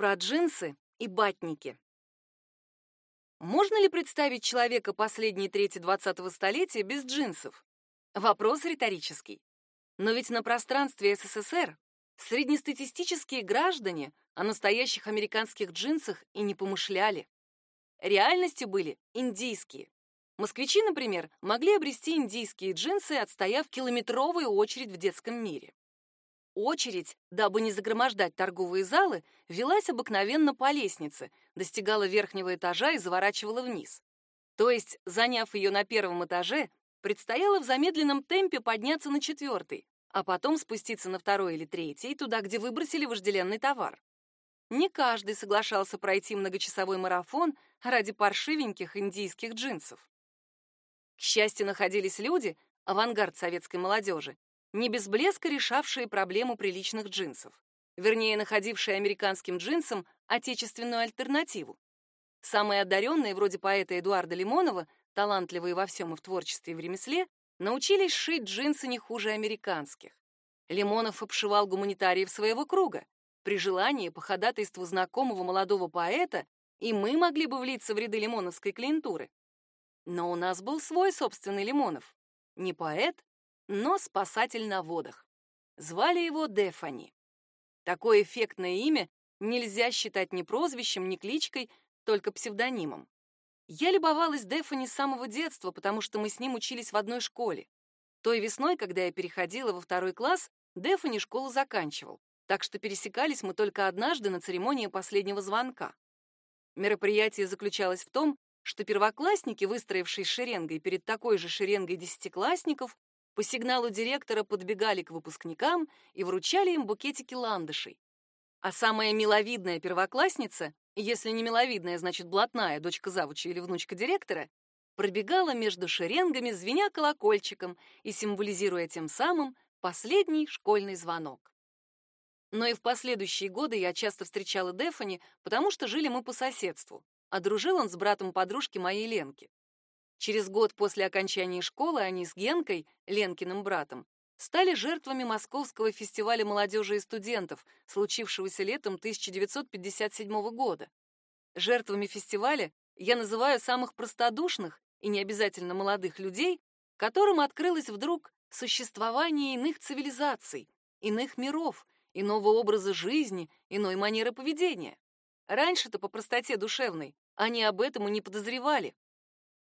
про джинсы и батники. Можно ли представить человека последней трети 20-го столетия без джинсов? Вопрос риторический. Но ведь на пространстве СССР среднестатистические граждане о настоящих американских джинсах и не помышляли. Реальностью были индийские. Москвичи, например, могли обрести индийские джинсы, отстояв километровую очередь в детском мире. Очередь, дабы не загромождать торговые залы, велась обыкновенно по лестнице, достигала верхнего этажа и заворачивала вниз. То есть, заняв ее на первом этаже, предстояло в замедленном темпе подняться на четвертый, а потом спуститься на второй или третий, туда, где выбросили вожделенный товар. Не каждый соглашался пройти многочасовой марафон ради паршивеньких индийских джинсов. К счастью, находились люди, авангард советской молодежи, не без блеска решавшие проблему приличных джинсов, вернее, находившие американским джинсам отечественную альтернативу. Самые одаренные, вроде поэта Эдуарда Лимонова, талантливые во всем и в творчестве и в ремесле, научились шить джинсы не хуже американских. Лимонов обшивал гуманитариев своего круга. При желании, по ходатайству знакомого молодого поэта, и мы могли бы влиться в ряды лимоновской клиентуры. Но у нас был свой собственный Лимонов. Не поэт, но спасатель на водах. Звали его Дефани. Такое эффектное имя нельзя считать ни прозвищем, ни кличкой, только псевдонимом. Я любовалась Дефани с самого детства, потому что мы с ним учились в одной школе. Той весной, когда я переходила во второй класс, Дефани школу заканчивал, так что пересекались мы только однажды на церемонии последнего звонка. Мероприятие заключалось в том, что первоклассники, выстроившись шеренгой перед такой же шеренгой десятиклассников, по сигналу директора подбегали к выпускникам и вручали им букетики ландышей. А самая миловидная первоклассница, если не миловидная, значит блатная, дочка завуча или внучка директора, пробегала между шеренгами, звеня колокольчиком и символизируя тем самым последний школьный звонок. Но и в последующие годы я часто встречала Дефани, потому что жили мы по соседству, а дружил он с братом подружки моей Ленки. Через год после окончания школы они с Генкой, Ленкиным братом, стали жертвами Московского фестиваля молодежи и студентов, случившегося летом 1957 года. Жертвами фестиваля я называю самых простодушных и не обязательно молодых людей, которым открылось вдруг существование иных цивилизаций, иных миров, иного образа жизни, иной манеры поведения. Раньше-то по простоте душевной они об этом и не подозревали.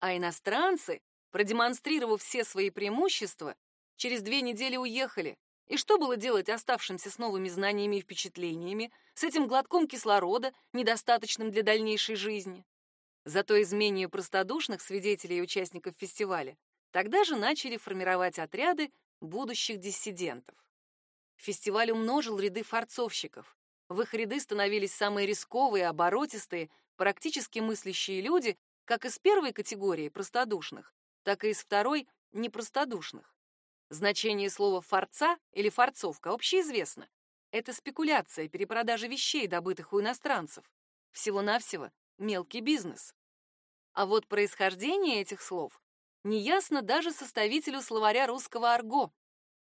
А иностранцы, продемонстрировав все свои преимущества, через две недели уехали. И что было делать оставшимся с новыми знаниями и впечатлениями, с этим глотком кислорода, недостаточным для дальнейшей жизни? Зато из менее простодушных свидетелей и участников фестиваля тогда же начали формировать отряды будущих диссидентов. Фестиваль умножил ряды фарцовщиков. В их ряды становились самые рисковые, оборотистые, практически мыслящие люди, как из первой категории простодушных, так и из второй непростодушных. Значение слова «форца» или «форцовка» общеизвестно. Это спекуляция, перепродажа вещей, добытых у иностранцев. Всего-навсего мелкий бизнес. А вот происхождение этих слов неясно даже составителю словаря русского арго.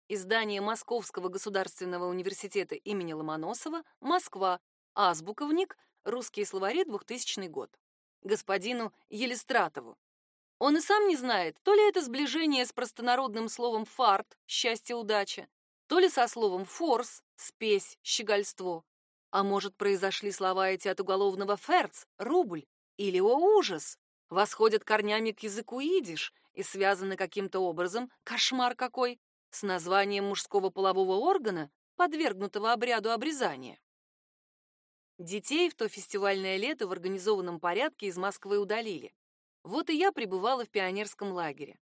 Издание Московского государственного университета имени Ломоносова, Москва, азбуковник, русские словари, 2000 год господину Елистратову. Он и сам не знает, то ли это сближение с простонародным словом «фарт» — счастье, удача, то ли со словом «форс» — спесь, щегольство. А может, произошли слова эти от уголовного «ферц» — рубль, или «о ужас», восходят корнями к языку идиш и связаны каким-то образом, кошмар какой, с названием мужского полового органа, подвергнутого обряду обрезания. Детей в то фестивальное лето в организованном порядке из Москвы удалили. Вот и я пребывала в пионерском лагере.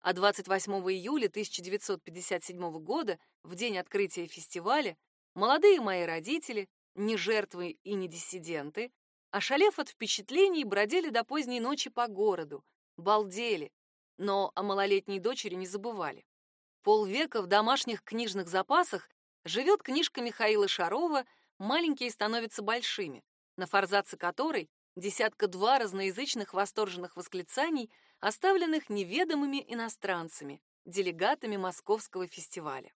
А 28 июля 1957 года, в день открытия фестиваля, молодые мои родители, не жертвы и не диссиденты, ошалев от впечатлений, бродили до поздней ночи по городу, балдели, но о малолетней дочери не забывали. Полвека в домашних книжных запасах живет книжка Михаила Шарова маленькие становятся большими, на форзаце которой десятка-два разноязычных восторженных восклицаний, оставленных неведомыми иностранцами, делегатами Московского фестиваля.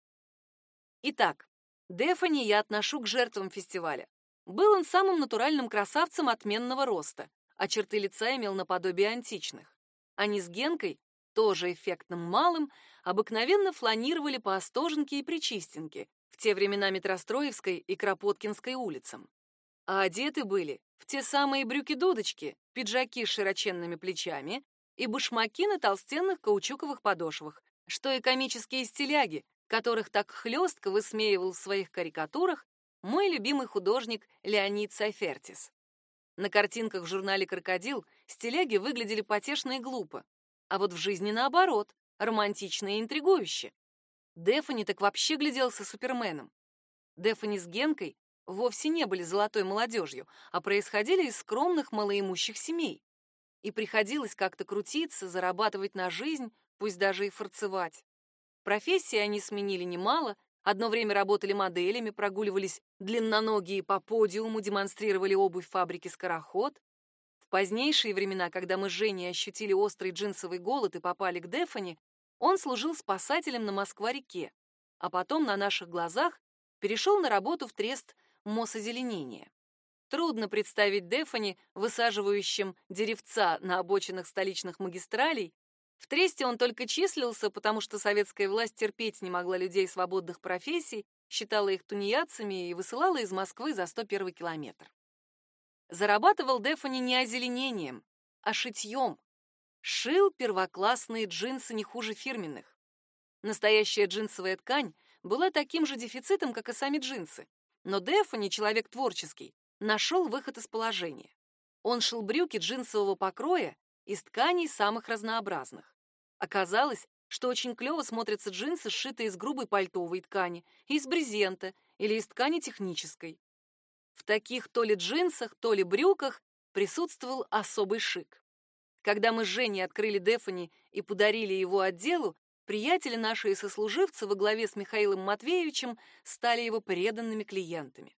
Итак, Дефани я отношу к жертвам фестиваля, Был он самым натуральным красавцем отменного роста, а черты лица имел наподобие античных. Они с Генкой, тоже эффектным малым, обыкновенно фланировали по Остоженке и Причистенке, те времена Метростроевской и Кропоткинской улицам. А одеты были в те самые брюки-дудочки, пиджаки с широченными плечами и башмаки на толстенных каучуковых подошвах, что и комические стиляги, которых так хлестко высмеивал в своих карикатурах мой любимый художник Леонид Сайфертис. На картинках в журнале «Крокодил» стиляги выглядели потешно и глупо, а вот в жизни наоборот, романтично и интригующе. Дефани так вообще гляделся суперменом. Дефани с Генкой вовсе не были золотой молодежью, а происходили из скромных малоимущих семей. И приходилось как-то крутиться, зарабатывать на жизнь, пусть даже и форцевать. Профессии они сменили немало, одно время работали моделями, прогуливались длинноногие по подиуму, демонстрировали обувь фабрики «Скороход». В позднейшие времена, когда мы с Женей ощутили острый джинсовый голод и попали к Дефани, он служил спасателем на Москва-реке, а потом на наших глазах перешел на работу в трест мосозеленения. Трудно представить Дефани, высаживающим деревца на обочинах столичных магистралей. В тресте он только числился, потому что советская власть терпеть не могла людей свободных профессий, считала их тунеядцами и высылала из Москвы за 101 километр. Зарабатывал Дефани не озеленением, а шитьем. Шил первоклассные джинсы не хуже фирменных. Настоящая джинсовая ткань была таким же дефицитом, как и сами джинсы. Но Дефани, человек творческий, нашел выход из положения. Он шил брюки джинсового покроя из тканей самых разнообразных. Оказалось, что очень клево смотрятся джинсы, сшитые из грубой пальтовой ткани, из брезента или из ткани технической. В таких то ли джинсах, то ли брюках присутствовал особый шик. Когда мы с Женей открыли Дефани и подарили его отделу, Приятели наши и сослуживцы во главе с Михаилом Матвеевичем стали его преданными клиентами.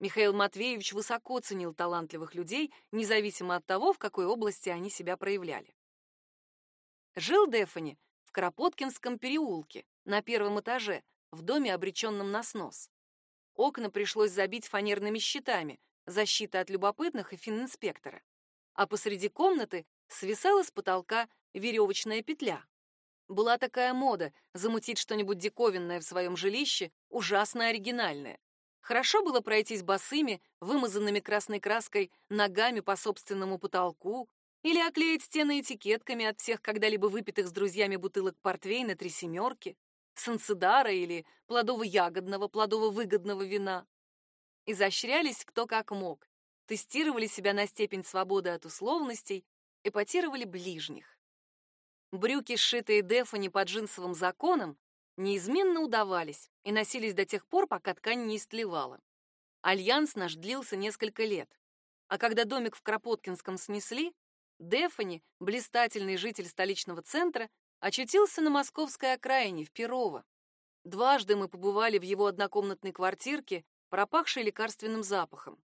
Михаил Матвеевич высоко ценил талантливых людей, независимо от того, в какой области они себя проявляли. Жил Дефани в Кропоткинском переулке, на первом этаже, в доме, обреченном на снос. Окна пришлось забить фанерными щитами, защита от любопытных и фининспектора. А посреди комнаты свисала с потолка веревочная петля. Была такая мода замутить что-нибудь диковинное в своем жилище, ужасно оригинальное. Хорошо было пройтись босыми, вымазанными красной краской, ногами по собственному потолку, или оклеить стены этикетками от всех когда-либо выпитых с друзьями бутылок портвейна три семерки, сансидара или плодово-ягодного, плодово-выгодного вина. Изощрялись кто как мог, тестировали себя на степень свободы от условностей, эпатировали ближних. Брюки, сшитые Дефани по джинсовым законам, неизменно удавались и носились до тех пор, пока ткань не истлевала. Альянс наш длился несколько лет. А когда домик в Кропоткинском снесли, Дефани, блистательный житель столичного центра, очутился на московской окраине, в Перово. Дважды мы побывали в его однокомнатной квартирке, пропахшей лекарственным запахом.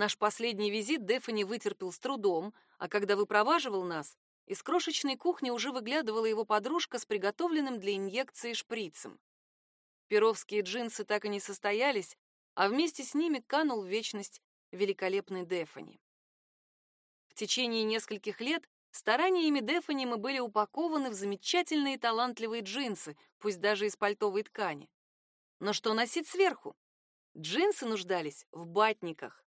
Наш последний визит Дефани вытерпел с трудом, а когда выпроваживал нас, из крошечной кухни уже выглядывала его подружка с приготовленным для инъекции шприцем. Перовские джинсы так и не состоялись, а вместе с ними канул в вечность великолепный Дефани. В течение нескольких лет стараниями Дефани мы были упакованы в замечательные талантливые джинсы, пусть даже из пальтовой ткани. Но что носить сверху? Джинсы нуждались в батниках.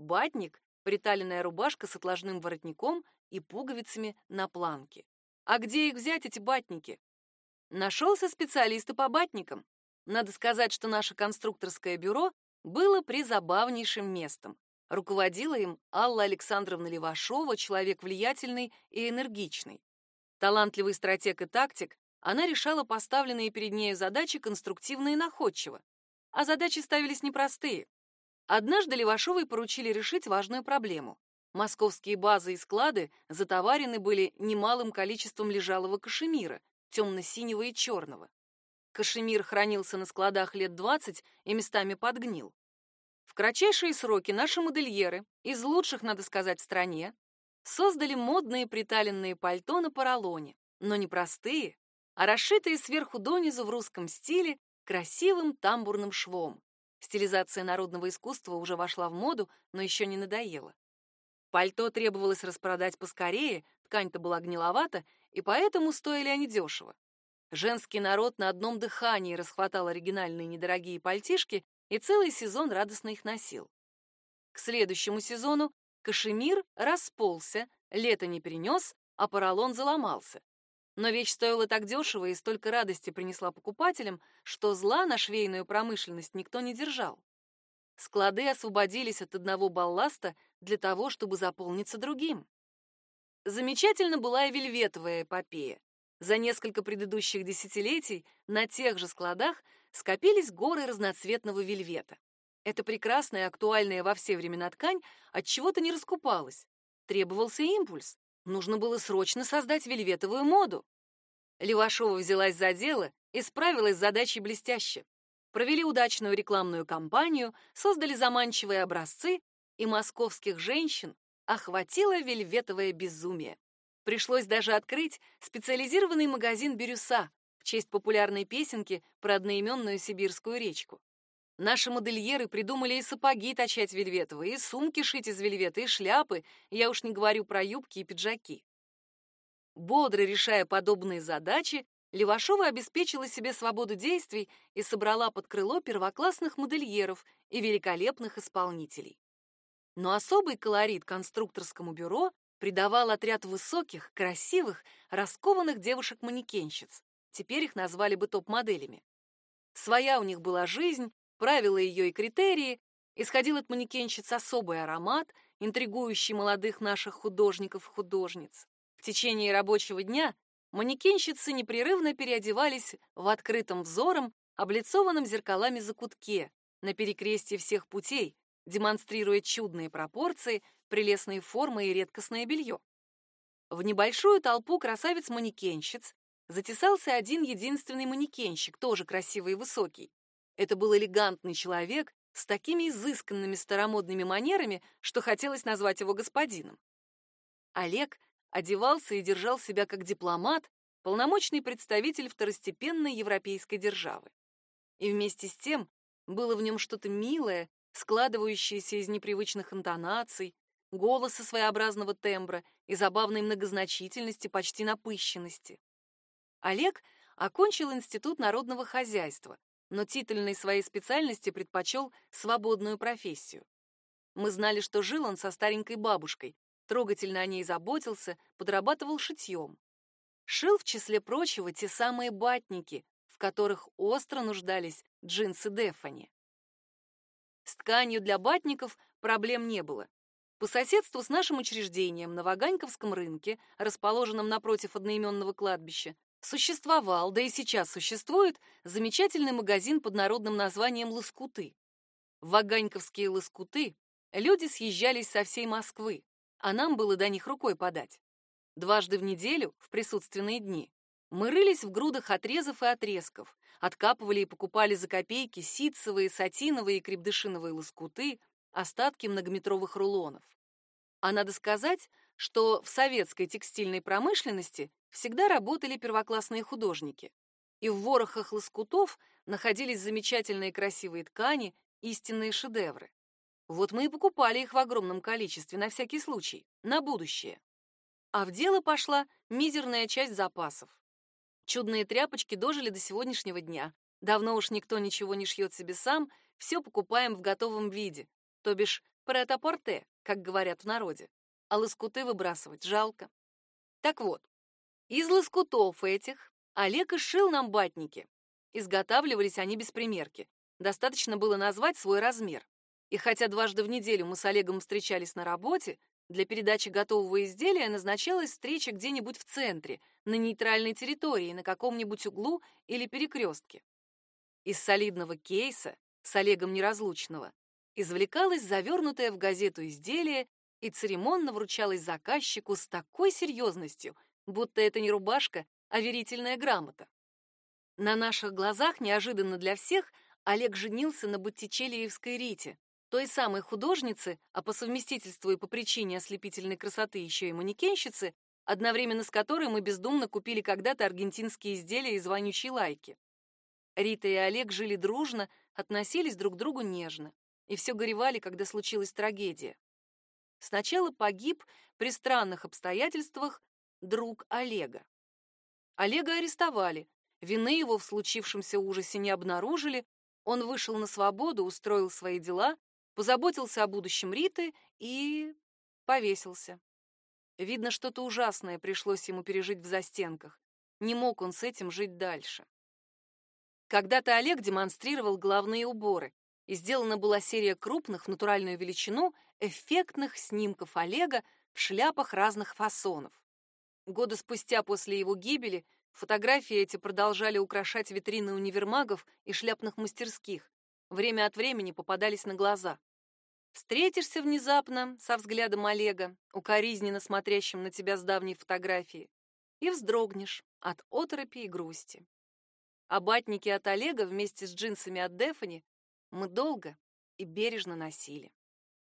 Батник — приталенная рубашка с отложным воротником и пуговицами на планке. А где их взять, эти батники? Нашелся специалист по батникам. Надо сказать, что наше конструкторское бюро было призабавнейшим местом. Руководила им Алла Александровна Левашова, человек влиятельный и энергичный. Талантливый стратег и тактик, она решала поставленные перед нею задачи конструктивно и находчиво. А задачи ставились непростые. Однажды Левашовой поручили решить важную проблему. Московские базы и склады затоварены были немалым количеством лежалого кашемира, темно-синего и черного. Кашемир хранился на складах лет 20 и местами подгнил. В кратчайшие сроки наши модельеры, из лучших, надо сказать, в стране, создали модные приталенные пальто на поролоне, но не простые, а расшитые сверху донизу в русском стиле красивым тамбурным швом. Стилизация народного искусства уже вошла в моду, но еще не надоела. Пальто требовалось распродать поскорее, ткань-то была гниловата, и поэтому стоили они дешево. Женский народ на одном дыхании расхватал оригинальные недорогие пальтишки и целый сезон радостно их носил. К следующему сезону кашемир расползся, лето не принес, а поролон заломался. Но вещь стоила так дешево и столько радости принесла покупателям, что зла на швейную промышленность никто не держал. Склады освободились от одного балласта для того, чтобы заполниться другим. Замечательно была и вельветовая эпопея. За несколько предыдущих десятилетий на тех же складах скопились горы разноцветного вельвета. Эта прекрасная актуальная во все времена ткань от чего-то не раскупалась. Требовался импульс. Нужно было срочно создать вельветовую моду. Левашова взялась за дело и справилась с задачей блестяще. Провели удачную рекламную кампанию, создали заманчивые образцы, и московских женщин охватило вельветовое безумие. Пришлось даже открыть специализированный магазин «Бирюса» в честь популярной песенки про одноименную сибирскую речку. Наши модельеры придумали и сапоги точать вельветовые, и сумки шить из вельвета, и шляпы, я уж не говорю про юбки и пиджаки. Бодро решая подобные задачи, Левашова обеспечила себе свободу действий и собрала под крыло первоклассных модельеров и великолепных исполнителей. Но особый колорит конструкторскому бюро придавал отряд высоких, красивых, раскованных девушек-манекенщиц. Теперь их назвали бы топ-моделями. Своя у них была жизнь, правила ее и критерии, исходил от манекенщиц особый аромат, интригующий молодых наших художников и художниц. В течение рабочего дня манекенщицы непрерывно переодевались в открытом взором, облицованном зеркалами закутке, на перекрестье всех путей, демонстрируя чудные пропорции, прелестные формы и редкостное белье. В небольшую толпу красавиц-манекенщиц затесался один единственный манекенщик, тоже красивый и высокий. Это был элегантный человек с такими изысканными старомодными манерами, что хотелось назвать его господином. Олег одевался и держал себя как дипломат, полномочный представитель второстепенной европейской державы. И вместе с тем было в нем что-то милое, складывающееся из непривычных интонаций, голоса своеобразного тембра и забавной многозначительности, почти напыщенности. Олег окончил Институт народного хозяйства, но титульной своей специальности предпочел свободную профессию. Мы знали, что жил он со старенькой бабушкой, трогательно о ней заботился, подрабатывал шитьем. Шил, в числе прочего, те самые батники, в которых остро нуждались джинсы Дефани. С тканью для батников проблем не было. По соседству с нашим учреждением на Ваганьковском рынке, расположенном напротив одноименного кладбища, существовал, да и сейчас существует, замечательный магазин под народным названием «Лоскуты». В Ваганьковские «Лоскуты» люди съезжались со всей Москвы, а нам было до них рукой подать. Дважды в неделю, в присутственные дни, мы рылись в грудах отрезов и отрезков, откапывали и покупали за копейки ситцевые, сатиновые и крепдышиновые лоскуты, остатки многометровых рулонов. А надо сказать, что в советской текстильной промышленности всегда работали первоклассные художники. И в ворохах лоскутов находились замечательные красивые ткани, истинные шедевры. Вот мы и покупали их в огромном количестве на всякий случай, на будущее. А в дело пошла мизерная часть запасов. Чудные тряпочки дожили до сегодняшнего дня. Давно уж никто ничего не шьет себе сам, все покупаем в готовом виде, то бишь претапорте, как говорят в народе. А лоскуты выбрасывать жалко. Так вот, из лоскутов этих Олег и шил нам батники. Изготавливались они без примерки. Достаточно было назвать свой размер. И хотя дважды в неделю мы с Олегом встречались на работе, для передачи готового изделия назначалась встреча где-нибудь в центре, на нейтральной территории, на каком-нибудь углу или перекрестке. Из солидного кейса, с Олегом неразлучного, извлекалось завернутое в газету изделие и церемонно вручалось заказчику с такой серьезностью, будто это не рубашка, а верительная грамота. На наших глазах, неожиданно для всех, Олег женился на Боттичелиевской Рите, той самой художницы, а по совместительству и по причине ослепительной красоты еще и манекенщицы, одновременно с которой мы бездумно купили когда-то аргентинские изделия из вонючей лайки. Рита и Олег жили дружно, относились друг к другу нежно и все горевали, когда случилась трагедия. Сначала погиб при странных обстоятельствах друг Олега. Олега арестовали, вины его в случившемся ужасе не обнаружили, он вышел на свободу, устроил свои дела, позаботился о будущем Риты и повесился. Видно, что-то ужасное пришлось ему пережить в застенках. Не мог он с этим жить дальше. Когда-то Олег демонстрировал головные уборы, и сделана была серия крупных в натуральную величину эффектных снимков Олега в шляпах разных фасонов. Годы спустя после его гибели фотографии эти продолжали украшать витрины универмагов и шляпных мастерских. Время от времени попадались на глаза. Встретишься внезапно со взглядом Олега, укоризненно смотрящим на тебя с давней фотографии, и вздрогнешь от оторопи и грусти. А батники от Олега вместе с джинсами от Дефани мы долго и бережно носили.